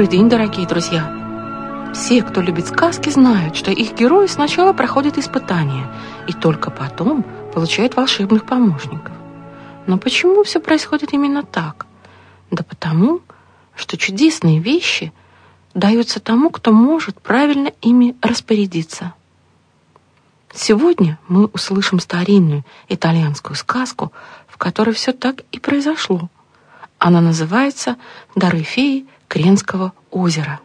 Добрый день, дорогие друзья! Все, кто любит сказки, знают, что их герои сначала проходят испытания и только потом получают волшебных помощников. Но почему все происходит именно так? Да потому, что чудесные вещи даются тому, кто может правильно ими распорядиться. Сегодня мы услышим старинную итальянскую сказку, в которой все так и произошло – она называется «Дары феи Кренского озера».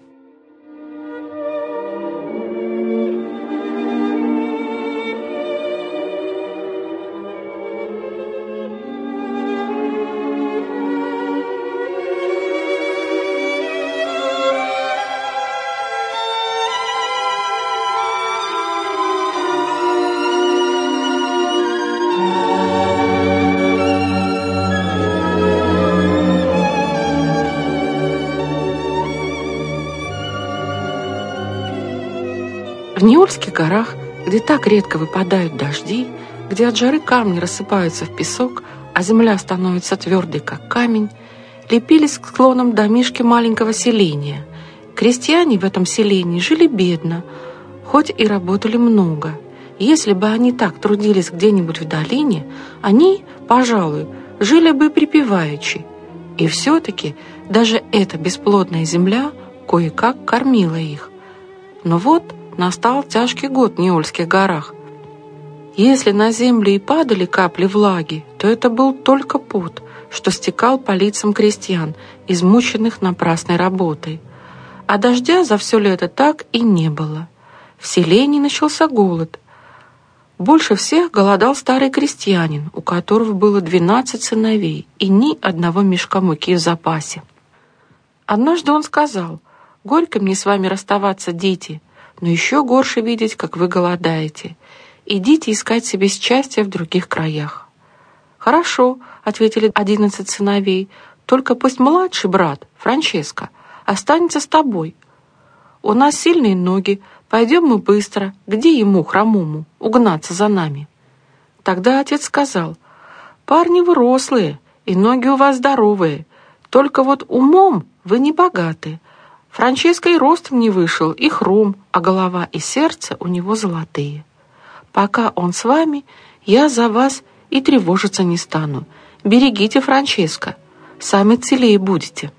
В Ниольских горах, где так редко выпадают дожди, где от жары камни рассыпаются в песок, а земля становится твердой, как камень, лепились к склонам домишки маленького селения. Крестьяне в этом селении жили бедно, хоть и работали много. Если бы они так трудились где-нибудь в долине, они, пожалуй, жили бы припеваючи. И все-таки даже эта бесплодная земля кое-как кормила их. Но вот настал тяжкий год в Неольских горах. Если на землю и падали капли влаги, то это был только пот, что стекал по лицам крестьян, измученных напрасной работой. А дождя за все лето так и не было. В селении начался голод. Больше всех голодал старый крестьянин, у которого было двенадцать сыновей и ни одного мешка муки в запасе. Однажды он сказал, «Горько мне с вами расставаться, дети, но еще горше видеть, как вы голодаете. Идите искать себе счастье в других краях». «Хорошо», — ответили одиннадцать сыновей, «только пусть младший брат, Франческо, останется с тобой. У нас сильные ноги, пойдем мы быстро, где ему, хромому, угнаться за нами?» Тогда отец сказал, «Парни вы рослые, и ноги у вас здоровые, только вот умом вы не богаты, Франческо и ростом не вышел, и хром, а голова и сердце у него золотые. Пока он с вами, я за вас и тревожиться не стану. Берегите Франческо, сами целее будете».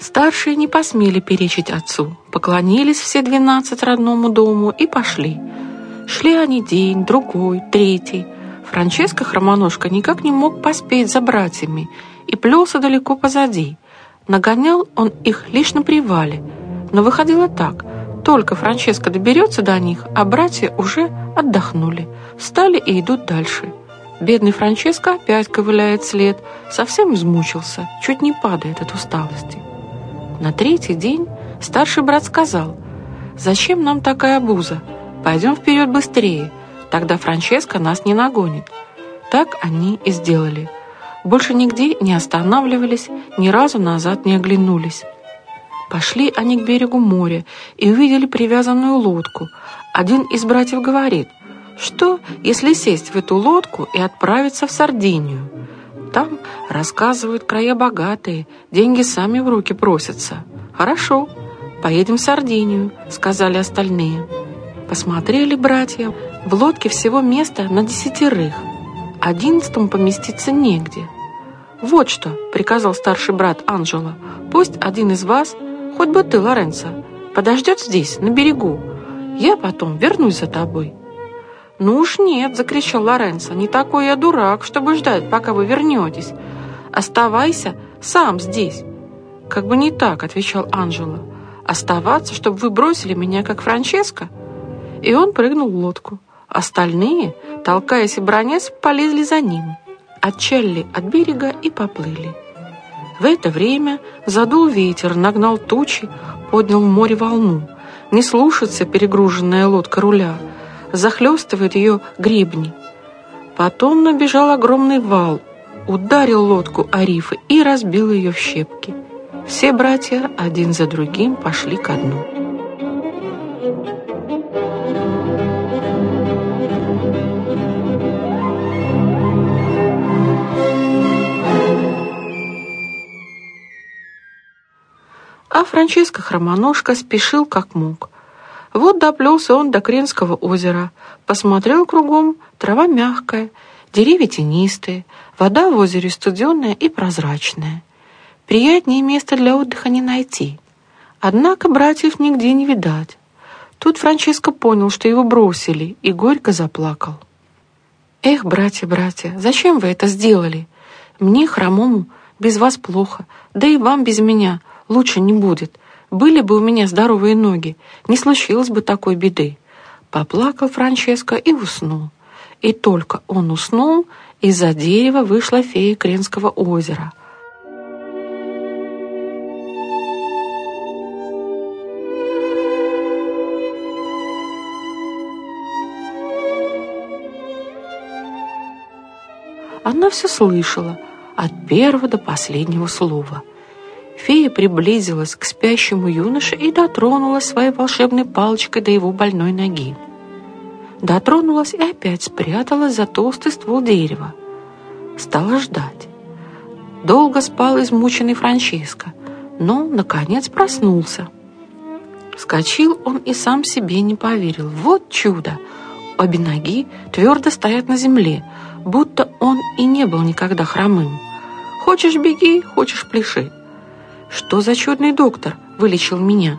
Старшие не посмели перечить отцу, поклонились все двенадцать родному дому и пошли. Шли они день, другой, третий. Франческо Хромоножка никак не мог поспеть за братьями и плелся далеко позади – Нагонял он их лишь на привале, но выходило так. Только Франческо доберется до них, а братья уже отдохнули, встали и идут дальше. Бедный Франческо опять ковыляет след, совсем измучился, чуть не падает от усталости. На третий день старший брат сказал, «Зачем нам такая обуза? Пойдем вперед быстрее, тогда Франческо нас не нагонит». Так они и сделали – больше нигде не останавливались, ни разу назад не оглянулись. Пошли они к берегу моря и увидели привязанную лодку. Один из братьев говорит, что, если сесть в эту лодку и отправиться в Сардинию? Там, рассказывают, края богатые, деньги сами в руки просятся. Хорошо, поедем в Сардинию, сказали остальные. Посмотрели братья, в лодке всего места на десятерых – Одиннадцатому поместиться негде. «Вот что», — приказал старший брат Анжела, «пусть один из вас, хоть бы ты, Лоренцо, подождет здесь, на берегу. Я потом вернусь за тобой». «Ну уж нет», — закричал Лоренцо, «не такой я дурак, чтобы ждать, пока вы вернетесь. Оставайся сам здесь». «Как бы не так», — отвечал Анжела. «Оставаться, чтобы вы бросили меня, как Франческо?» И он прыгнул в лодку. Остальные, толкаясь и бронясь, полезли за ним, отчалили от берега и поплыли. В это время задул ветер, нагнал тучи, поднял в море волну. Не слушается перегруженная лодка руля, захлестывает ее гребни. Потом набежал огромный вал, ударил лодку о рифы и разбил ее в щепки. Все братья один за другим пошли ко дну. Франческо Хромоножка спешил как мог. Вот доплелся он до Кренского озера, посмотрел кругом, трава мягкая, деревья тенистые, вода в озере студеная и прозрачная. Приятнее места для отдыха не найти. Однако братьев нигде не видать. Тут Франческо понял, что его бросили, и горько заплакал. «Эх, братья, братья, зачем вы это сделали? Мне, хромому, без вас плохо, да и вам без меня лучше не будет. Были бы у меня здоровые ноги, не случилось бы такой беды». Поплакал Франческо и уснул. И только он уснул, из-за дерева вышла фея Кренского озера. Она все слышала, от первого до последнего слова. Фея приблизилась к спящему юноше и дотронулась своей волшебной палочкой до его больной ноги. Дотронулась и опять спряталась за толстый ствол дерева. Стала ждать. Долго спал измученный Франческо, но, наконец, проснулся. Вскочил он и сам себе не поверил. Вот чудо! Обе ноги твердо стоят на земле, будто он и не был никогда хромым. Хочешь беги, хочешь пляши. Что за чудный доктор вылечил меня?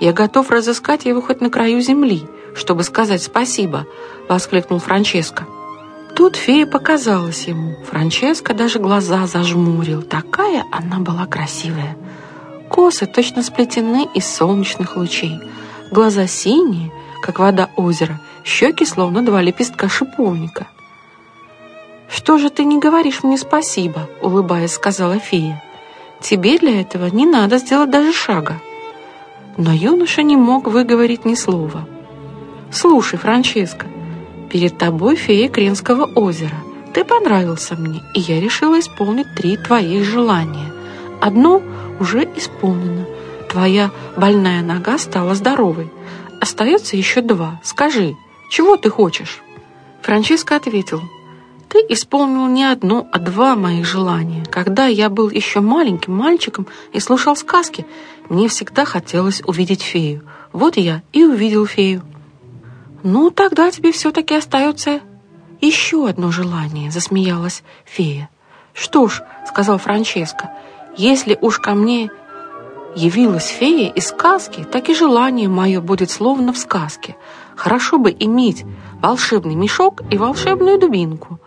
Я готов разыскать его хоть на краю земли, чтобы сказать спасибо, воскликнул Франческо. Тут фея показалась ему. Франческо даже глаза зажмурил. Такая она была красивая. Косы точно сплетены из солнечных лучей. Глаза синие, как вода озера, щеки словно два лепестка шиповника. «Что же ты не говоришь мне спасибо?» — улыбаясь, сказала фея. «Тебе для этого не надо сделать даже шага». Но юноша не мог выговорить ни слова. «Слушай, Франческо, перед тобой фея Кренского озера. Ты понравился мне, и я решила исполнить три твоих желания. Одно уже исполнено. Твоя больная нога стала здоровой. Остается еще два. Скажи, чего ты хочешь?» Франческо ответил – ты исполнил не одно, а два моих желания. Когда я был еще маленьким мальчиком и слушал сказки, мне всегда хотелось увидеть фею. Вот я и увидел фею. Ну, тогда тебе все-таки остается еще одно желание, засмеялась фея. Что ж, сказал Франческо, если уж ко мне явилась фея из сказки, так и желание мое будет словно в сказке. Хорошо бы иметь волшебный мешок и волшебную дубинку.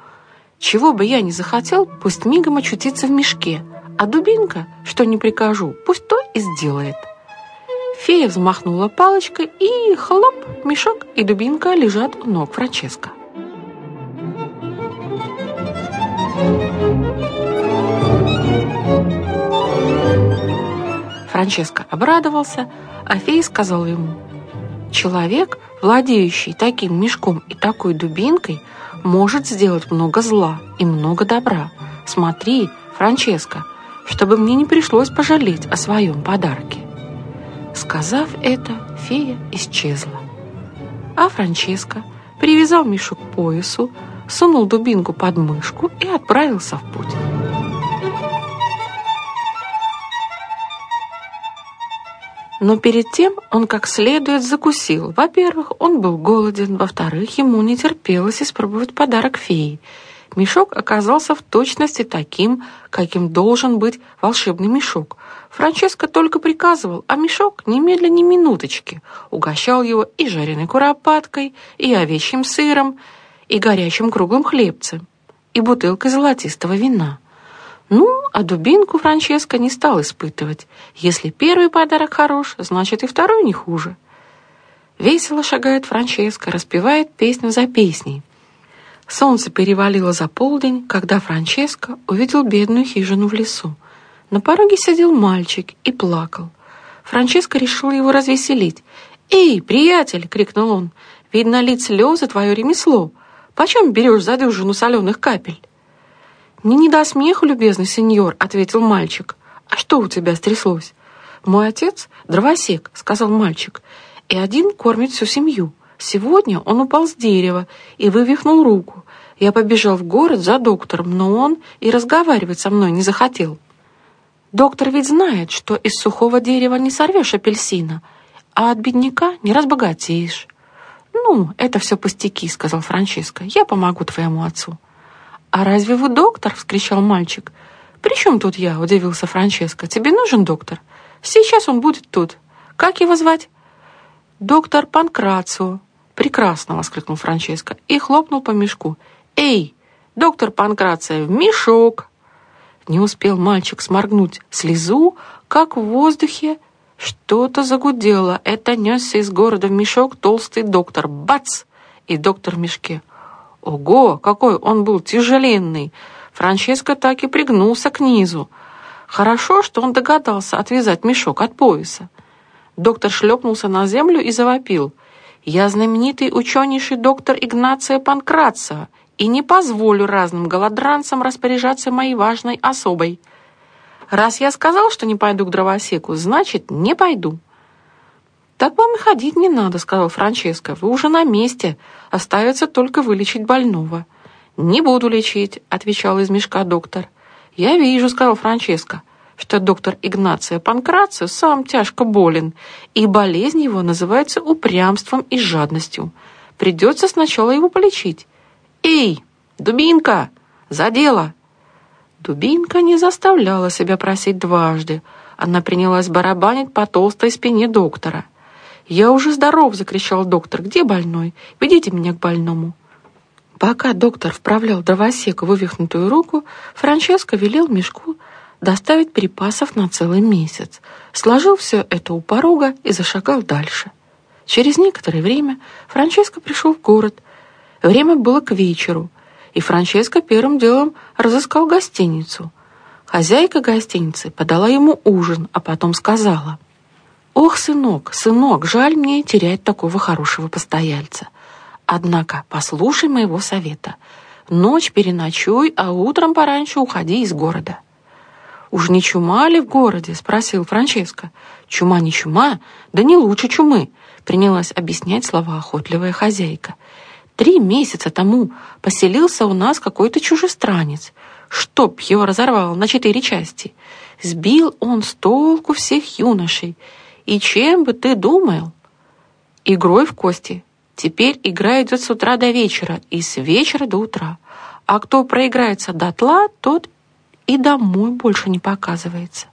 Чего бы я ни захотел, пусть мигом очутится в мешке, а дубинка, что не прикажу, пусть то и сделает. Фея взмахнула палочкой, и хлоп, мешок и дубинка лежат у ног Франческо. Франческо обрадовался, а фея сказала ему, «Человек, владеющий таким мешком и такой дубинкой, может сделать много зла и много добра. Смотри, Франческо, чтобы мне не пришлось пожалеть о своем подарке». Сказав это, фея исчезла. А Франческо привязал мешок к поясу, сунул дубинку под мышку и отправился в путь. Но перед тем он как следует закусил. Во-первых, он был голоден, во-вторых, ему не терпелось испробовать подарок феи. Мешок оказался в точности таким, каким должен быть волшебный мешок. Франческо только приказывал, а мешок немедленно ни минуточки. Угощал его и жареной куропаткой, и овечьим сыром, и горячим круглым хлебцем, и бутылкой золотистого вина. Ну, а дубинку Франческо не стал испытывать. Если первый подарок хорош, значит и второй не хуже. Весело шагает Франческо, распевает песню за песней. Солнце перевалило за полдень, когда Франческо увидел бедную хижину в лесу. На пороге сидел мальчик и плакал. Франческо решил его развеселить. «Эй, приятель!» — крикнул он. «Видно, лить слезы твое ремесло. Почем берешь за дюжину соленых капель?» «Мне не до смеху, любезный сеньор», — ответил мальчик. «А что у тебя стряслось?» «Мой отец — дровосек», — сказал мальчик, «и один кормит всю семью. Сегодня он упал с дерева и вывихнул руку. Я побежал в город за доктором, но он и разговаривать со мной не захотел». Доктор ведь знает, что из сухого дерева не сорвешь апельсина, а от бедняка не разбогатеешь. «Ну, это все пустяки», — сказал Франческо. «Я помогу твоему отцу». «А разве вы доктор?» — вскричал мальчик. «При чем тут я?» — удивился Франческо. «Тебе нужен доктор? Сейчас он будет тут. Как его звать?» «Доктор Панкрацио». «Прекрасно!» — воскликнул Франческо и хлопнул по мешку. «Эй, доктор Панкрация, в мешок!» Не успел мальчик сморгнуть слезу, как в воздухе что-то загудело. Это несся из города в мешок толстый доктор. Бац! И доктор в мешке. Ого, какой он был тяжеленный! Франческо так и пригнулся к низу. Хорошо, что он догадался отвязать мешок от пояса. Доктор шлепнулся на землю и завопил. «Я знаменитый ученейший доктор Игнация Панкрация и не позволю разным голодранцам распоряжаться моей важной особой. Раз я сказал, что не пойду к дровосеку, значит, не пойду». «Так вам и ходить не надо», — сказал Франческо. «Вы уже на месте. Остается только вылечить больного». «Не буду лечить», — отвечал из мешка доктор. «Я вижу», — сказал Франческо, «что доктор Игнация Панкрацио сам тяжко болен, и болезнь его называется упрямством и жадностью. Придется сначала его полечить. Эй, Дубинка, за дело!» Дубинка не заставляла себя просить дважды. Она принялась барабанить по толстой спине доктора. «Я уже здоров!» — закричал доктор. «Где больной? Ведите меня к больному!» Пока доктор вправлял дровосека вывихнутую руку, Франческо велел мешку доставить припасов на целый месяц, сложил все это у порога и зашагал дальше. Через некоторое время Франческо пришел в город. Время было к вечеру, и Франческо первым делом разыскал гостиницу. Хозяйка гостиницы подала ему ужин, а потом сказала — «Ох, сынок, сынок, жаль мне терять такого хорошего постояльца. Однако послушай моего совета. Ночь переночуй, а утром пораньше уходи из города». «Уж не чума ли в городе?» — спросил Франческо. «Чума не чума, да не лучше чумы», — принялась объяснять слова охотливая хозяйка. «Три месяца тому поселился у нас какой-то чужестранец, чтоб его разорвал на четыре части. Сбил он с толку всех юношей» И чем бы ты думал? Игрой в кости. Теперь игра идет с утра до вечера и с вечера до утра. А кто проиграется дотла, тот и домой больше не показывается.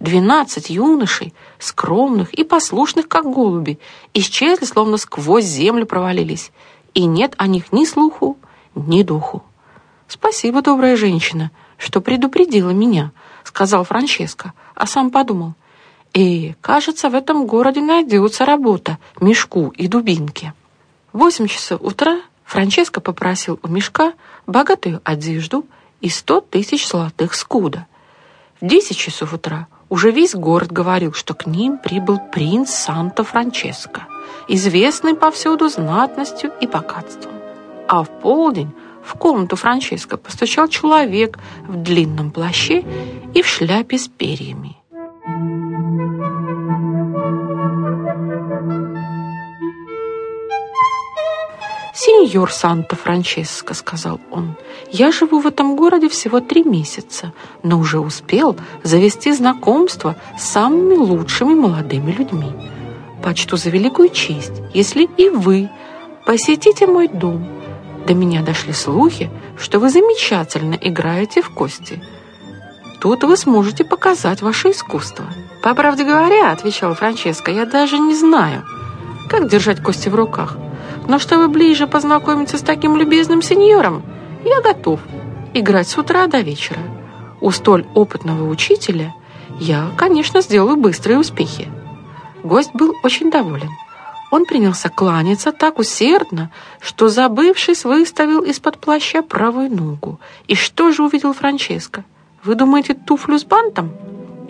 Двенадцать юношей, скромных и послушных, как голуби, исчезли, словно сквозь землю провалились, и нет о них ни слуху, ни духу. «Спасибо, добрая женщина, что предупредила меня», — сказал Франческо, а сам подумал — и, кажется, в этом городе найдется работа мешку и дубинке. В восемь часов утра Франческо попросил у мешка богатую одежду и сто тысяч золотых скуда. В десять часов утра уже весь город говорил, что к ним прибыл принц Санто-Франческо, известный повсюду знатностью и богатством. А в полдень в комнату Франческо постучал человек в длинном плаще и в шляпе с перьями. «Сеньор Санта-Франческо», — сказал он, — «я живу в этом городе всего три месяца, но уже успел завести знакомство с самыми лучшими молодыми людьми. Почту за великую честь, если и вы посетите мой дом. До меня дошли слухи, что вы замечательно играете в кости. Тут вы сможете показать ваше искусство». «По правде говоря», — отвечал Франческо, — «я даже не знаю, как держать кости в руках». Но чтобы ближе познакомиться с таким любезным сеньором, я готов играть с утра до вечера. У столь опытного учителя я, конечно, сделаю быстрые успехи. Гость был очень доволен. Он принялся кланяться так усердно, что, забывшись, выставил из-под плаща правую ногу. И что же увидел Франческо? Вы думаете, туфлю с бантом?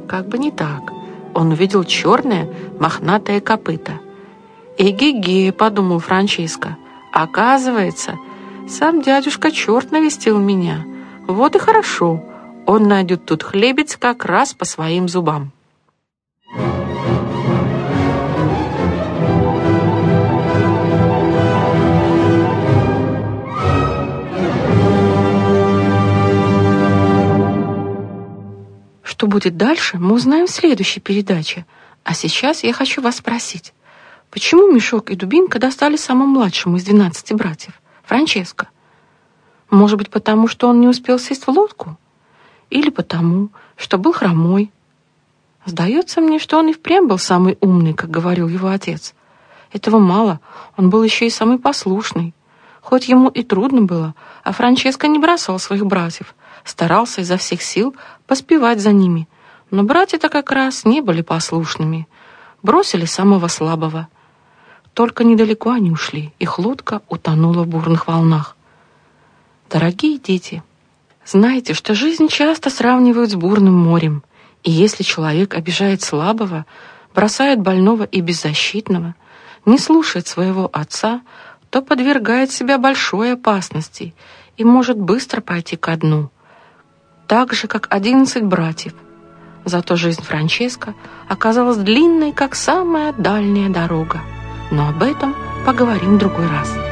Как бы не так. Он увидел черное мохнатое копыто – «Эге-ге», — подумал Франческо. «Оказывается, сам дядюшка черт навестил меня. Вот и хорошо. Он найдет тут хлебец как раз по своим зубам». Что будет дальше, мы узнаем в следующей передаче. А сейчас я хочу вас спросить, почему Мешок и Дубинка достали самому младшему из двенадцати братьев, Франческо? Может быть, потому что он не успел сесть в лодку? Или потому, что был хромой? Сдается мне, что он и впрямь был самый умный, как говорил его отец. Этого мало, он был еще и самый послушный. Хоть ему и трудно было, а Франческо не бросал своих братьев, старался изо всех сил поспевать за ними. Но братья-то как раз не были послушными. Бросили самого слабого. Только недалеко они ушли, их лодка утонула в бурных волнах. Дорогие дети, знаете, что жизнь часто сравнивают с бурным морем, и если человек обижает слабого, бросает больного и беззащитного, не слушает своего отца, то подвергает себя большой опасности и может быстро пойти ко дну, так же, как одиннадцать братьев. Зато жизнь Франческо оказалась длинной, как самая дальняя дорога. Но об этом поговорим в другой раз.